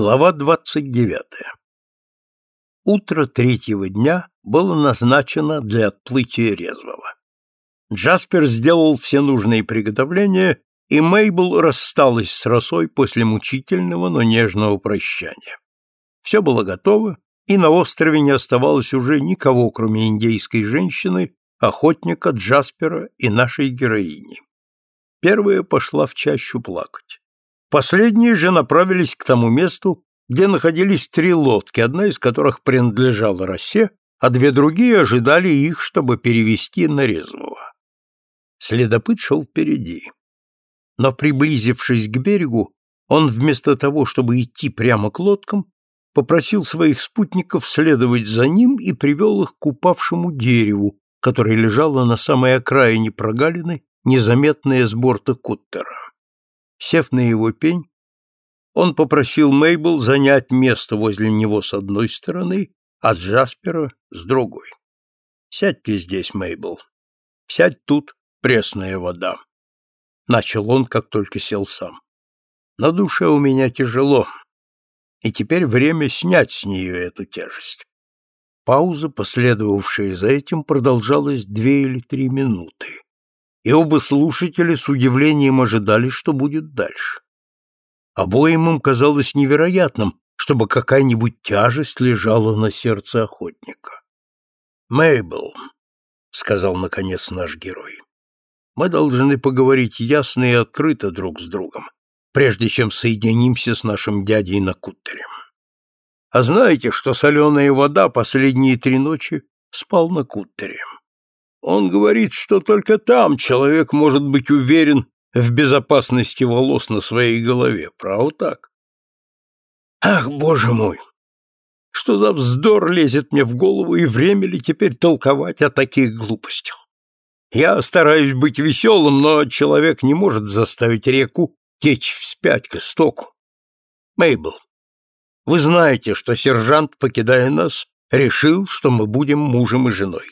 Глава двадцать девятая. Утро третьего дня было назначено для отплытия резвого. Джаспер сделал все нужные приготовления, и Мейбл рассталась с росой после мучительного, но нежного прощания. Все было готово, и на острове не оставалось уже никого, кроме индейской женщины, охотника Джаспера и нашей героини. Первая пошла в чащу плакать. Последние же направились к тому месту, где находились три лодки, одна из которых принадлежала Росе, а две другие ожидали их, чтобы перевести на резвого. Следопыт шел впереди. Но, приблизившись к берегу, он вместо того, чтобы идти прямо к лодкам, попросил своих спутников следовать за ним и привел их к упавшему дереву, которое лежало на самой окраине прогалины, незаметное с борта куттера. Сев на его пень, он попросил Мейбл занять место возле него с одной стороны, а Джаспера с другой. «Сядьте здесь, Мейбл. Сядь тут, пресная вода», — начал он, как только сел сам. «На душе у меня тяжело, и теперь время снять с нее эту тяжесть». Пауза, последовавшая за этим, продолжалась две или три минуты и оба слушателя с удивлением ожидали, что будет дальше. Обоим им казалось невероятным, чтобы какая-нибудь тяжесть лежала на сердце охотника. «Мейбл», — сказал наконец наш герой, — «мы должны поговорить ясно и открыто друг с другом, прежде чем соединимся с нашим дядей на кутере. А знаете, что соленая вода последние три ночи спал на кутере?» Он говорит, что только там человек может быть уверен в безопасности волос на своей голове. Право так? Ах, боже мой! Что за вздор лезет мне в голову, и время ли теперь толковать о таких глупостях? Я стараюсь быть веселым, но человек не может заставить реку течь вспять к истоку. Мейбл, вы знаете, что сержант, покидая нас, решил, что мы будем мужем и женой.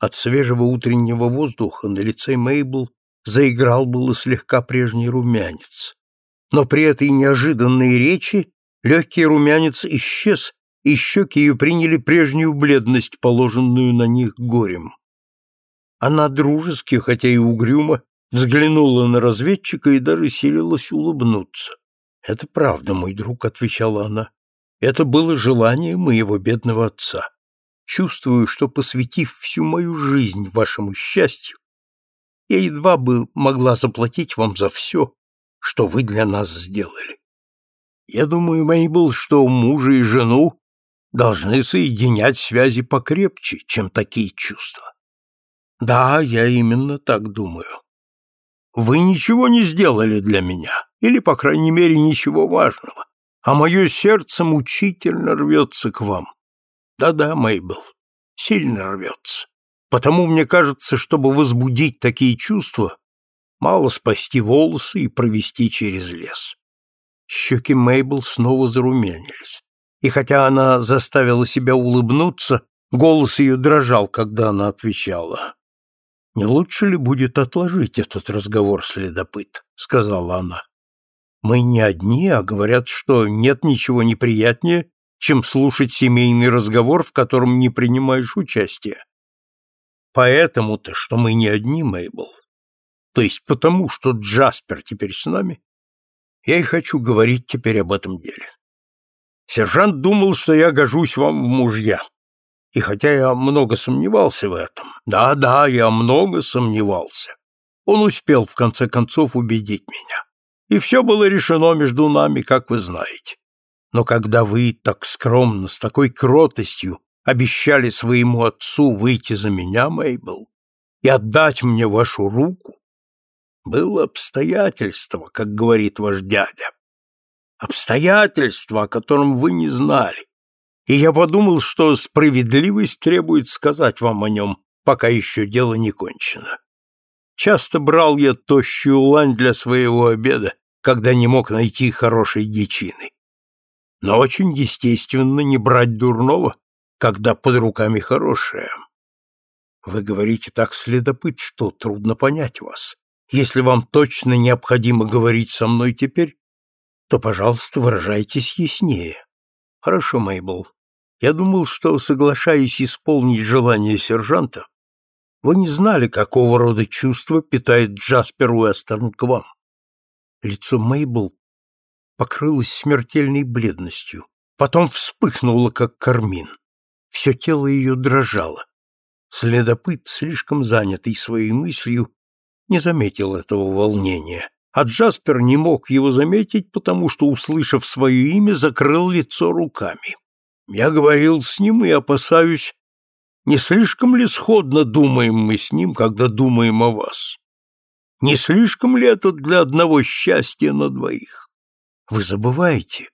От свежего утреннего воздуха на лице Мейбл заиграл было слегка прежний румянец. Но при этой неожиданной речи легкий румянец исчез, и щеки ее приняли прежнюю бледность, положенную на них горем. Она дружески, хотя и угрюмо, взглянула на разведчика и даже силилась улыбнуться. «Это правда, мой друг», — отвечала она. «Это было желание моего бедного отца чувствую, что, посвятив всю мою жизнь вашему счастью, я едва бы могла заплатить вам за все, что вы для нас сделали. Я думаю, Мейбл, что мужа и жену должны соединять связи покрепче, чем такие чувства. Да, я именно так думаю. Вы ничего не сделали для меня, или, по крайней мере, ничего важного, а мое сердце мучительно рвется к вам. Да-да, Мейбл, сильно рвется. Потому мне кажется, чтобы возбудить такие чувства, мало спасти волосы и провести через лес. Щеки Мейбл снова зарумянились. И хотя она заставила себя улыбнуться, голос ее дрожал, когда она отвечала. «Не лучше ли будет отложить этот разговор, следопыт?» — сказала она. «Мы не одни, а говорят, что нет ничего неприятнее, чем слушать семейный разговор, в котором не принимаешь участия. Поэтому-то, что мы не одни, Мейбл, то есть потому, что Джаспер теперь с нами, я и хочу говорить теперь об этом деле. Сержант думал, что я гожусь вам в мужья. И хотя я много сомневался в этом, да-да, я много сомневался, он успел в конце концов убедить меня. И все было решено между нами, как вы знаете. Но когда вы так скромно, с такой кротостью обещали своему отцу выйти за меня, Мейбл, и отдать мне вашу руку, было обстоятельство, как говорит ваш дядя. Обстоятельство, о котором вы не знали. И я подумал, что справедливость требует сказать вам о нем, пока еще дело не кончено. Часто брал я тощую лань для своего обеда, когда не мог найти хорошей дичины но очень естественно не брать дурного, когда под руками хорошее. Вы говорите так следопыт, что трудно понять вас. Если вам точно необходимо говорить со мной теперь, то, пожалуйста, выражайтесь яснее. Хорошо, Мейбл. Я думал, что, соглашаясь исполнить желание сержанта, вы не знали, какого рода чувства питает Джаспер Уэстерн к вам. Лицо Мейбл покрылось смертельной бледностью, потом вспыхнуло, как кармин. Все тело ее дрожало. Следопыт, слишком занятый своей мыслью, не заметил этого волнения, а Джаспер не мог его заметить, потому что, услышав свое имя, закрыл лицо руками. Я говорил с ним и опасаюсь, не слишком ли сходно думаем мы с ним, когда думаем о вас? Не слишком ли это для одного счастья на двоих? Вы забываете.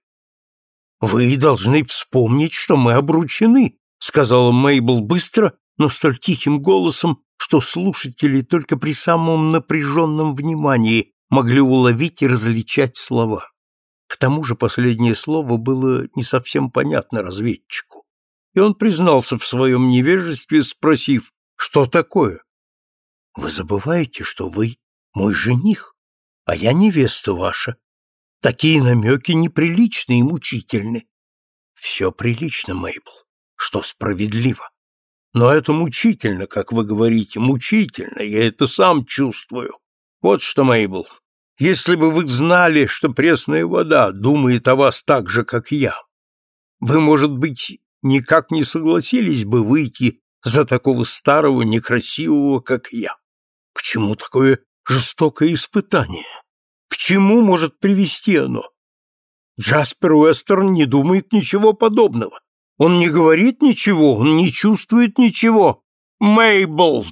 Вы должны вспомнить, что мы обручены, сказала Мейбл быстро, но столь тихим голосом, что слушатели только при самом напряженном внимании могли уловить и различать слова. К тому же последнее слово было не совсем понятно разведчику и он признался в своем невежестве, спросив, что такое. «Вы забываете, что вы мой жених, а я невеста ваша. Такие намеки неприличны и мучительны». «Все прилично, Мейбл, что справедливо. Но это мучительно, как вы говорите, мучительно, я это сам чувствую. Вот что, Мейбл, если бы вы знали, что пресная вода думает о вас так же, как я, вы, может быть, никак не согласились бы выйти за такого старого, некрасивого, как я. К чему такое жестокое испытание? К чему может привести оно? Джаспер Уэстерн не думает ничего подобного. Он не говорит ничего, он не чувствует ничего. Мейбл!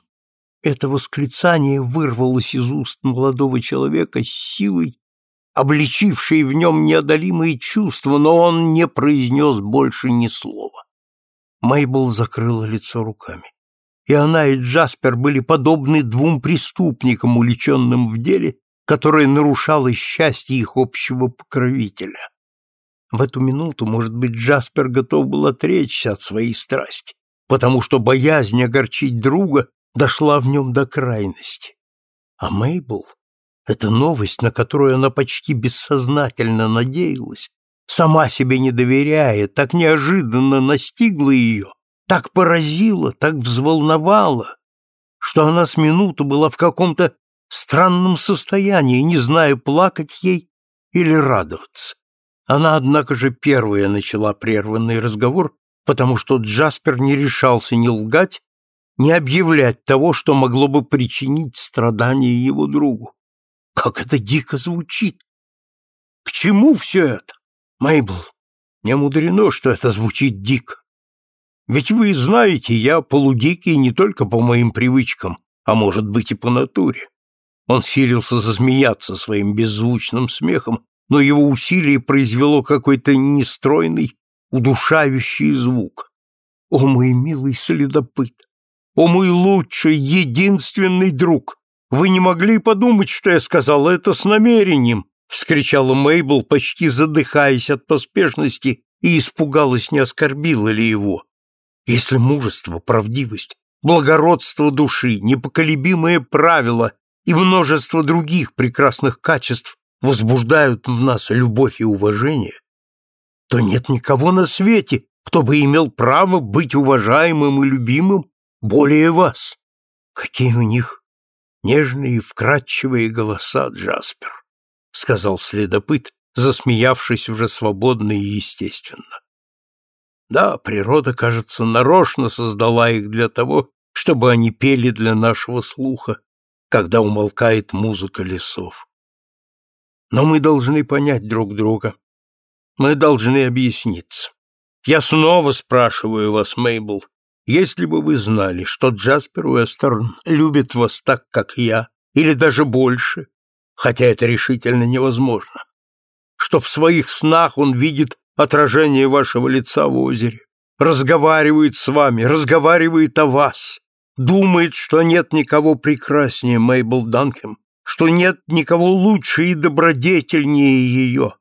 Это восклицание вырвалось из уст молодого человека с силой, обличившей в нем неодолимые чувства, но он не произнес больше ни слова. Мейбл закрыла лицо руками. И она, и Джаспер были подобны двум преступникам, уличенным в деле, которое нарушало счастье их общего покровителя. В эту минуту, может быть, Джаспер готов был отречься от своей страсти, потому что боязнь огорчить друга дошла в нем до крайности. А Мейбл, эта новость, на которую она почти бессознательно надеялась, сама себе не доверяя, так неожиданно настигла ее, так поразила, так взволновала, что она с минуту была в каком-то странном состоянии, не зная, плакать ей или радоваться. Она, однако же, первая начала прерванный разговор, потому что Джаспер не решался ни лгать, ни объявлять того, что могло бы причинить страдания его другу. Как это дико звучит! К чему все это? Мейбл, не мудрено, что это звучит дико. Ведь вы знаете, я полудикий не только по моим привычкам, а может быть и по натуре. Он силился засмеяться своим беззвучным смехом, но его усилие произвело какой-то нестройный, удушающий звук. О, мой милый следопыт! О, мой лучший, единственный друг! Вы не могли подумать, что я сказал это с намерением, — вскричала Мейбл, почти задыхаясь от поспешности, и испугалась, не оскорбила ли его. Если мужество, правдивость, благородство души, непоколебимые правила и множество других прекрасных качеств возбуждают в нас любовь и уважение, то нет никого на свете, кто бы имел право быть уважаемым и любимым более вас. Какие у них нежные и вкрадчивые голоса, Джаспер сказал следопыт, засмеявшись уже свободно и естественно. Да, природа, кажется, нарочно создала их для того, чтобы они пели для нашего слуха, когда умолкает музыка лесов. Но мы должны понять друг друга. Мы должны объясниться. Я снова спрашиваю вас, Мейбл, если бы вы знали, что Джаспер Уэстерн любит вас так, как я, или даже больше, хотя это решительно невозможно, что в своих снах он видит отражение вашего лица в озере, разговаривает с вами, разговаривает о вас, думает, что нет никого прекраснее Мейбл Данкем, что нет никого лучше и добродетельнее ее,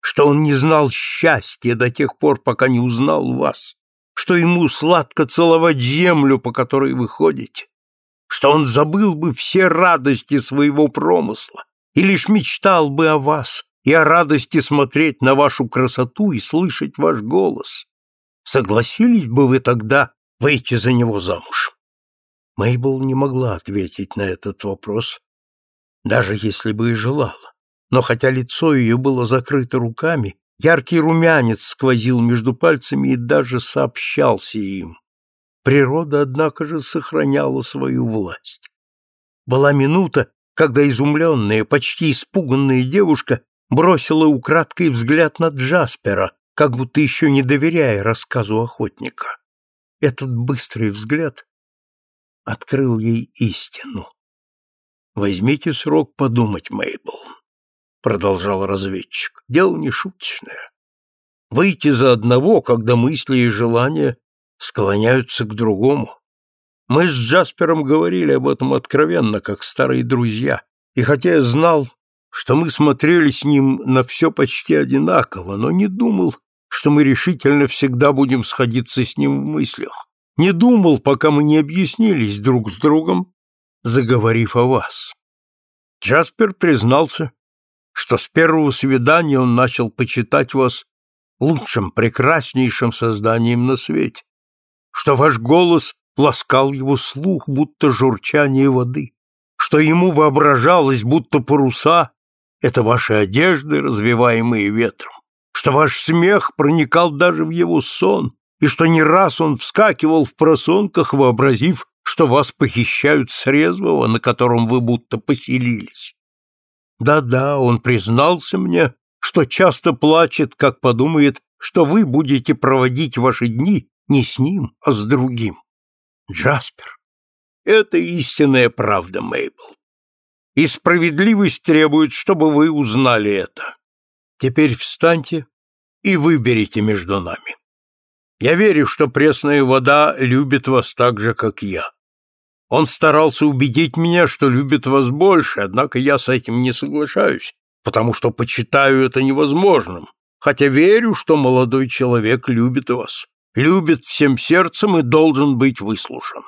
что он не знал счастья до тех пор, пока не узнал вас, что ему сладко целовать землю, по которой вы ходите, что он забыл бы все радости своего промысла и лишь мечтал бы о вас, и о радости смотреть на вашу красоту и слышать ваш голос. Согласились бы вы тогда выйти за него замуж? Мейбл не могла ответить на этот вопрос, даже если бы и желала. Но хотя лицо ее было закрыто руками, яркий румянец сквозил между пальцами и даже сообщался им. Природа, однако же, сохраняла свою власть. Была минута, когда изумленная, почти испуганная девушка бросила украдкой взгляд на Джаспера, как будто еще не доверяя рассказу охотника. Этот быстрый взгляд открыл ей истину. «Возьмите срок подумать, Мейбл», — продолжал разведчик. «Дело не шуточное. Выйти за одного, когда мысли и желания склоняются к другому. Мы с Джаспером говорили об этом откровенно, как старые друзья, и хотя я знал, что мы смотрели с ним на все почти одинаково, но не думал, что мы решительно всегда будем сходиться с ним в мыслях. Не думал, пока мы не объяснились друг с другом, заговорив о вас. Джаспер признался, что с первого свидания он начал почитать вас лучшим, прекраснейшим созданием на свете, что ваш голос ласкал его слух, будто журчание воды, что ему воображалось, будто паруса это ваши одежды, развиваемые ветром, что ваш смех проникал даже в его сон, и что не раз он вскакивал в просонках, вообразив, что вас похищают с резвого, на котором вы будто поселились. Да-да, он признался мне, что часто плачет, как подумает, что вы будете проводить ваши дни не с ним, а с другим. Джаспер, это истинная правда, Мейбл и справедливость требует, чтобы вы узнали это. Теперь встаньте и выберите между нами. Я верю, что пресная вода любит вас так же, как я. Он старался убедить меня, что любит вас больше, однако я с этим не соглашаюсь, потому что почитаю это невозможным, хотя верю, что молодой человек любит вас, любит всем сердцем и должен быть выслушан.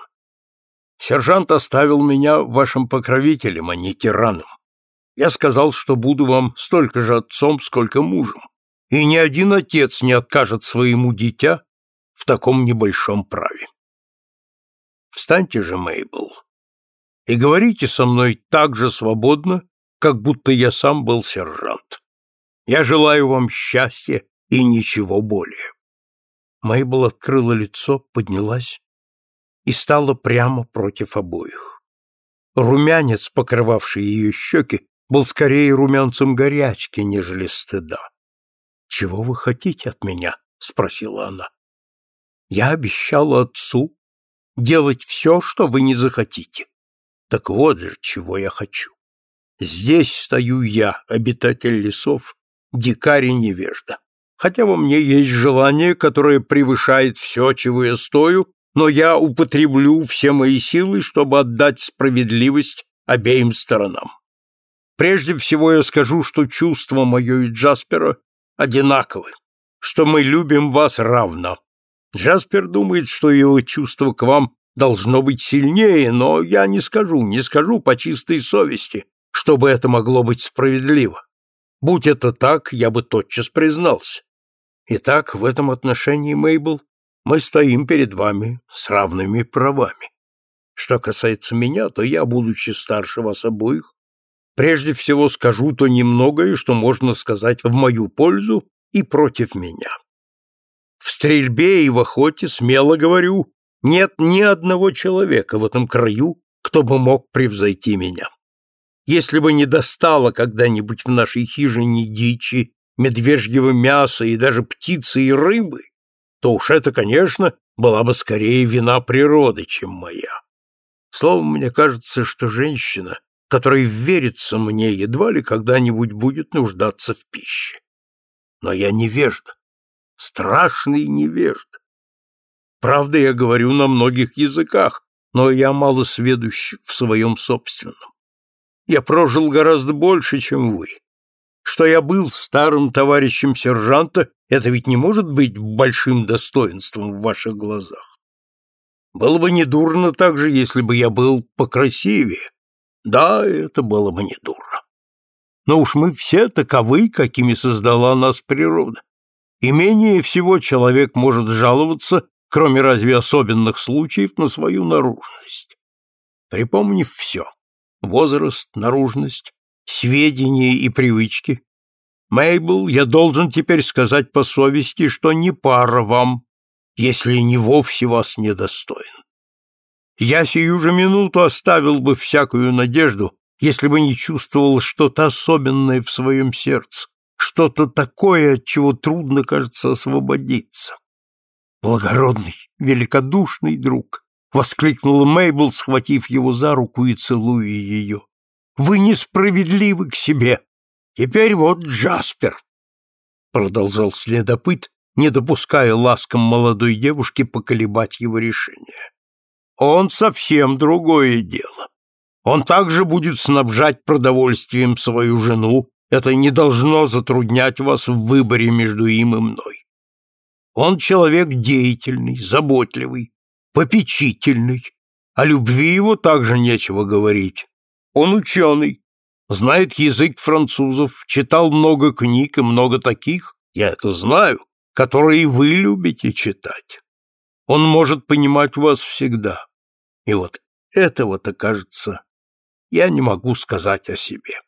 Сержант оставил меня вашим покровителем, а не тираном. Я сказал, что буду вам столько же отцом, сколько мужем, и ни один отец не откажет своему дитя в таком небольшом праве. Встаньте же, Мейбл, и говорите со мной так же свободно, как будто я сам был сержант. Я желаю вам счастья и ничего более. Мейбл открыла лицо, поднялась и стала прямо против обоих. Румянец, покрывавший ее щеки, был скорее румянцем горячки, нежели стыда. «Чего вы хотите от меня?» — спросила она. «Я обещала отцу делать все, что вы не захотите. Так вот же, чего я хочу. Здесь стою я, обитатель лесов, дикарь и невежда. Хотя во мне есть желание, которое превышает все, чего я стою, но я употреблю все мои силы, чтобы отдать справедливость обеим сторонам. Прежде всего я скажу, что чувства мое и Джаспера одинаковы, что мы любим вас равно. Джаспер думает, что его чувство к вам должно быть сильнее, но я не скажу, не скажу по чистой совести, чтобы это могло быть справедливо. Будь это так, я бы тотчас признался. Итак, в этом отношении, Мейбл, мы стоим перед вами с равными правами. Что касается меня, то я, будучи старше вас обоих, прежде всего скажу то немногое, что можно сказать в мою пользу и против меня. В стрельбе и в охоте, смело говорю, нет ни одного человека в этом краю, кто бы мог превзойти меня. Если бы не достало когда-нибудь в нашей хижине дичи, медвежьего мяса и даже птицы и рыбы, то уж это, конечно, была бы скорее вина природы, чем моя. Словом, мне кажется, что женщина, которая верится мне, едва ли когда-нибудь будет нуждаться в пище. Но я невежда, страшный невежда. Правда, я говорю на многих языках, но я мало сведущ в своем собственном. Я прожил гораздо больше, чем вы. Что я был старым товарищем сержанта, это ведь не может быть большим достоинством в ваших глазах. Было бы недурно также, если бы я был покрасивее. Да, это было бы недурно. но уж мы все таковы, какими создала нас природа. И менее всего человек может жаловаться, кроме разве особенных случаев, на свою наружность. Припомнив все — возраст, наружность, сведения и привычки, Мейбл, я должен теперь сказать по совести, что не пара вам, если не вовсе вас недостоин. Я сию же минуту оставил бы всякую надежду, если бы не чувствовал что-то особенное в своем сердце, что-то такое, от чего трудно, кажется, освободиться. Благородный, великодушный друг, воскликнула Мейбл, схватив его за руку и целуя ее. Вы несправедливы к себе. Теперь вот Джаспер, продолжал следопыт, не допуская ласкам молодой девушки поколебать его решение. Он совсем другое дело. Он также будет снабжать продовольствием свою жену, это не должно затруднять вас в выборе между им и мной. Он человек деятельный, заботливый, попечительный. О любви его также нечего говорить. Он ученый, знает язык французов, читал много книг и много таких, я это знаю, которые вы любите читать. Он может понимать вас всегда. И вот этого-то, кажется, я не могу сказать о себе.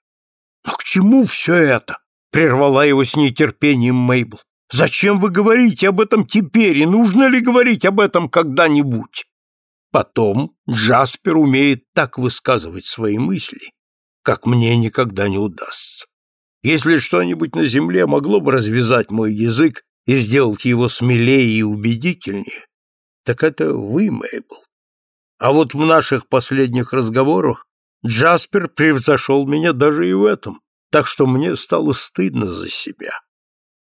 Но к чему все это? Прервала его с нетерпением Мейбл. Зачем вы говорите об этом теперь, и нужно ли говорить об этом когда-нибудь? Потом Джаспер умеет так высказывать свои мысли, как мне никогда не удастся. Если что-нибудь на земле могло бы развязать мой язык и сделать его смелее и убедительнее, так это вы, Мейбл. А вот в наших последних разговорах Джаспер превзошел меня даже и в этом, так что мне стало стыдно за себя.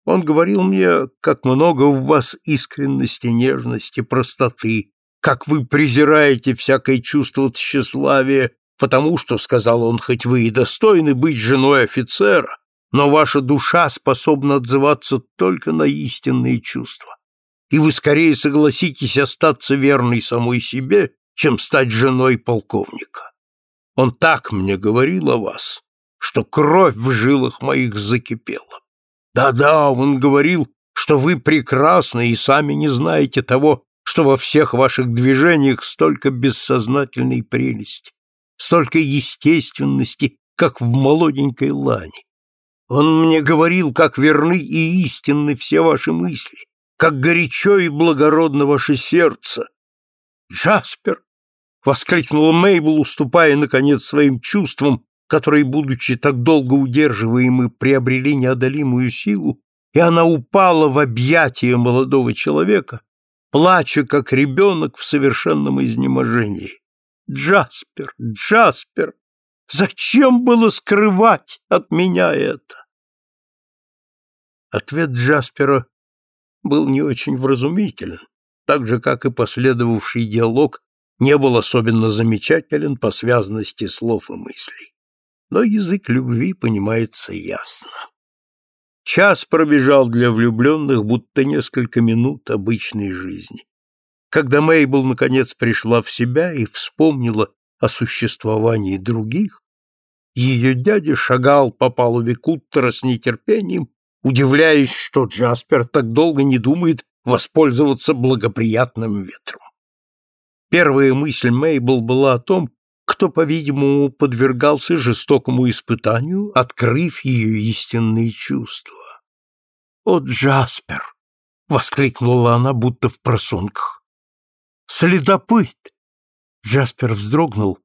Он говорил мне, как много в вас искренности, нежности, простоты, как вы презираете всякое чувство тщеславия, потому что, сказал он, хоть вы и достойны быть женой офицера, но ваша душа способна отзываться только на истинные чувства. И вы скорее согласитесь остаться верной самой себе, чем стать женой полковника. Он так мне говорил о вас, что кровь в жилах моих закипела. Да-да, он говорил, что вы прекрасны и сами не знаете того, что во всех ваших движениях столько бессознательной прелести, столько естественности, как в молоденькой лане. Он мне говорил, как верны и истинны все ваши мысли, как горячо и благородно ваше сердце. Джаспер, — воскликнула Мейбл, уступая, наконец, своим чувствам, которые, будучи так долго удерживаемы, приобрели неодолимую силу, и она упала в объятия молодого человека, плача, как ребенок в совершенном изнеможении. «Джаспер, Джаспер, зачем было скрывать от меня это?» Ответ Джаспера был не очень вразумителен, так же, как и последовавший диалог не был особенно замечателен по связности слов и мыслей. Но язык любви понимается ясно. Час пробежал для влюбленных, будто несколько минут обычной жизни. Когда Мейбл наконец пришла в себя и вспомнила о существовании других, ее дядя шагал по палубе Куттера с нетерпением, удивляясь, что Джаспер так долго не думает воспользоваться благоприятным ветром. Первая мысль Мейбл была о том, кто, по-видимому, подвергался жестокому испытанию, открыв ее истинные чувства. «О, Джаспер!» — воскликнула она, будто в просонках. «Следопыт!» Джаспер вздрогнул,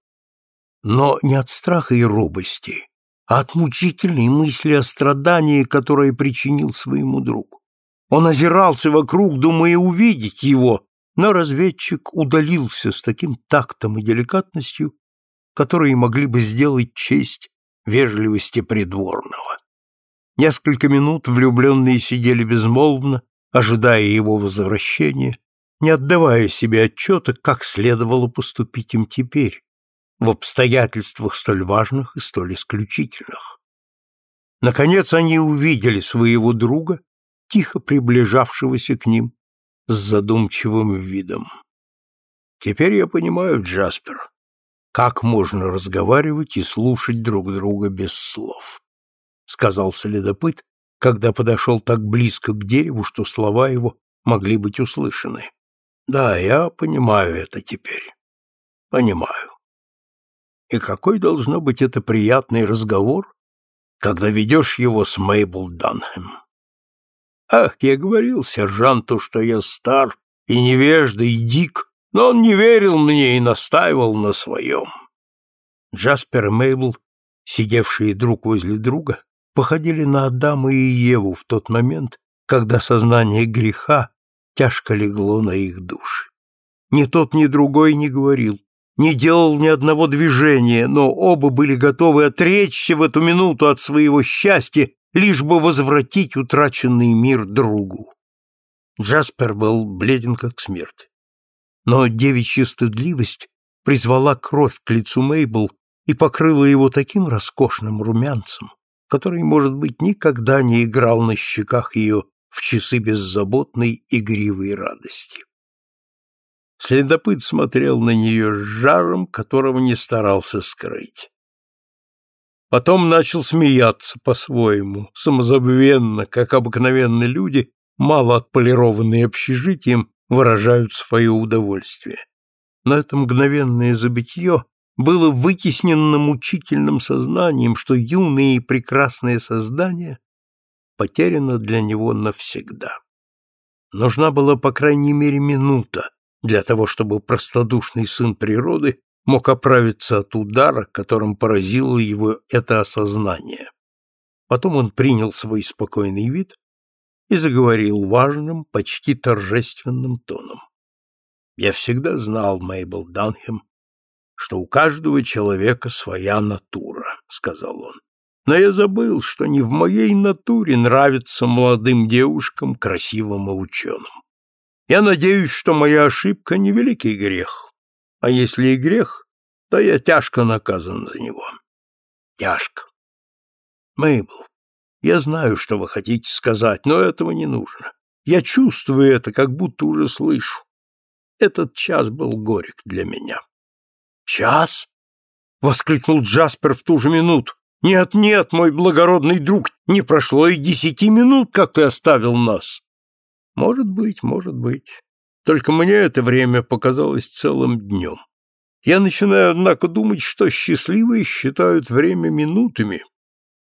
но не от страха и робости, а от мучительной мысли о страдании, которое причинил своему другу. Он озирался вокруг, думая увидеть его, но разведчик удалился с таким тактом и деликатностью, которые могли бы сделать честь вежливости придворного. Несколько минут влюбленные сидели безмолвно, ожидая его возвращения, не отдавая себе отчета, как следовало поступить им теперь, в обстоятельствах столь важных и столь исключительных. Наконец они увидели своего друга, тихо приближавшегося к ним, с задумчивым видом. Теперь я понимаю, Джаспер, как можно разговаривать и слушать друг друга без слов. сказал следопыт, когда подошел так близко к дереву, что слова его могли быть услышаны. Да, я понимаю это теперь. Понимаю. И какой должно быть это приятный разговор, когда ведешь его с Мейбл Данхэм. Ах, я говорил сержанту, что я стар и невежда, и дик, но он не верил мне и настаивал на своем. Джаспер и Мейбл, сидевшие друг возле друга, походили на Адама и Еву в тот момент, когда сознание греха тяжко легло на их души. Ни тот, ни другой не говорил, не делал ни одного движения, но оба были готовы отречься в эту минуту от своего счастья, лишь бы возвратить утраченный мир другу. Джаспер был бледен как смерть. Но девичья стыдливость призвала кровь к лицу Мейбл и покрыла его таким роскошным румянцем, который, может быть, никогда не играл на щеках ее в часы беззаботной игривой радости. Следопыт смотрел на нее с жаром, которого не старался скрыть. Потом начал смеяться по-своему, самозабвенно, как обыкновенные люди, мало отполированные общежитием, выражают свое удовольствие. Но это мгновенное забытье было вытеснено мучительным сознанием, что юное и прекрасное создание потеряно для него навсегда. Нужна была, по крайней мере, минута, для того, чтобы простодушный сын природы мог оправиться от удара, которым поразило его это осознание. Потом он принял свой спокойный вид и заговорил важным, почти торжественным тоном. «Я всегда знал, Мейбл Данхем, что у каждого человека своя натура», — сказал он. «Но я забыл, что не в моей натуре нравится молодым девушкам, красивым и ученым. Я надеюсь, что моя ошибка не великий грех, а если и грех, то я тяжко наказан за него. Тяжко. Мейбл, я знаю, что вы хотите сказать, но этого не нужно. Я чувствую это, как будто уже слышу. Этот час был горек для меня. Час? воскликнул Джаспер в ту же минуту. Нет, нет, мой благородный друг, не прошло и десяти минут, как ты оставил нас. Может быть, может быть. Только мне это время показалось целым днем. Я начинаю, однако, думать, что счастливые считают время минутами,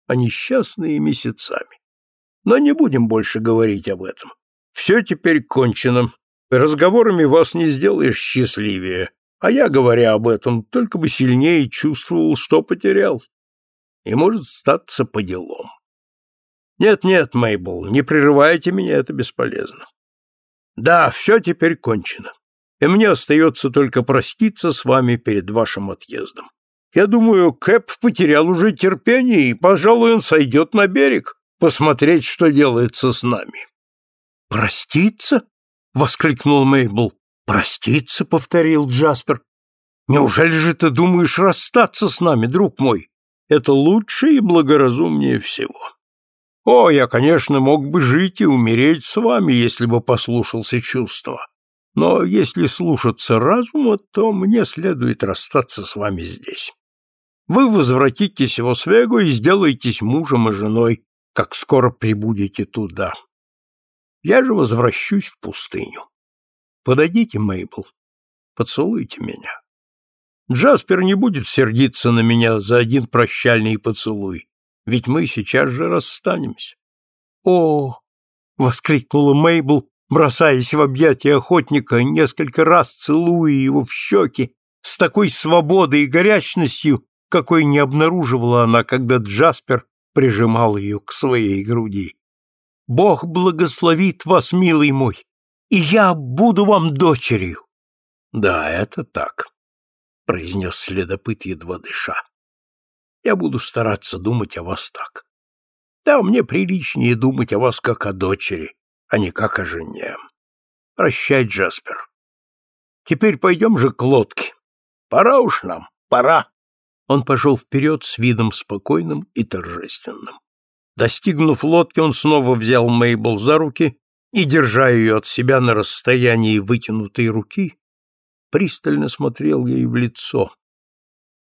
а несчастные — месяцами. Но не будем больше говорить об этом. Все теперь кончено. Разговорами вас не сделаешь счастливее, а я, говоря об этом, только бы сильнее чувствовал, что потерял. И может статься по делам. Нет-нет, Мейбл, не прерывайте меня, это бесполезно. Да, все теперь кончено. И мне остается только проститься с вами перед вашим отъездом. Я думаю, Кэп потерял уже терпение, и, пожалуй, он сойдет на берег, посмотреть, что делается с нами. Проститься? воскликнул Мейбл. Проститься, повторил Джаспер. Неужели же ты думаешь расстаться с нами, друг мой? Это лучше и благоразумнее всего. О, я, конечно, мог бы жить и умереть с вами, если бы послушался чувства. Но если слушаться разума, то мне следует расстаться с вами здесь. Вы возвратитесь в Освегу и сделаетесь мужем и женой, как скоро прибудете туда. Я же возвращусь в пустыню. Подойдите, Мейбл, поцелуйте меня. Джаспер не будет сердиться на меня за один прощальный поцелуй, ведь мы сейчас же расстанемся. О, воскликнула Мейбл, бросаясь в объятия охотника, несколько раз целуя его в щеки, с такой свободой и горячностью, какой не обнаруживала она, когда Джаспер прижимал ее к своей груди. «Бог благословит вас, милый мой, и я буду вам дочерью». «Да, это так», — произнес следопыт, едва дыша. Я буду стараться думать о вас так. Да, мне приличнее думать о вас как о дочери, а не как о жене. Прощай, Джаспер. Теперь пойдем же к лодке. Пора уж нам, пора. Он пошел вперед с видом спокойным и торжественным. Достигнув лодки, он снова взял Мейбл за руки и, держа ее от себя на расстоянии вытянутой руки, пристально смотрел ей в лицо.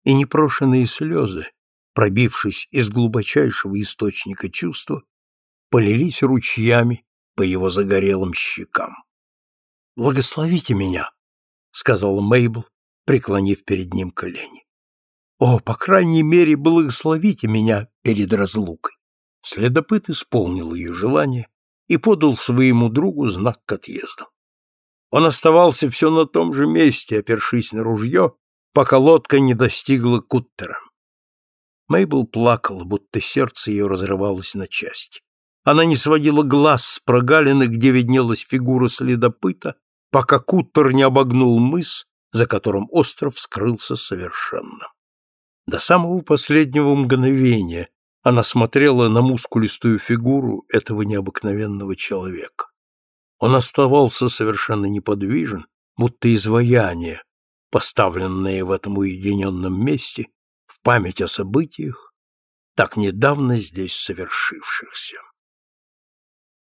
И непрошенные слезы, пробившись из глубочайшего источника чувства, полились ручьями по его загорелым щекам. «Благословите меня», — сказала Мейбл, преклонив перед ним колени. «О, по крайней мере, благословите меня перед разлукой». Следопыт исполнил ее желание и подал своему другу знак к отъезду. Он оставался все на том же месте, опершись на ружье, пока лодка не достигла Куттера. Мейбл плакала, будто сердце ее разрывалось на части. Она не сводила глаз с прогалины, где виднелась фигура следопыта, пока Куттер не обогнул мыс, за которым остров скрылся совершенно. До самого последнего мгновения она смотрела на мускулистую фигуру этого необыкновенного человека. Он оставался совершенно неподвижен, будто изваяние, поставленное в этом уединенном месте в память о событиях, так недавно здесь совершившихся.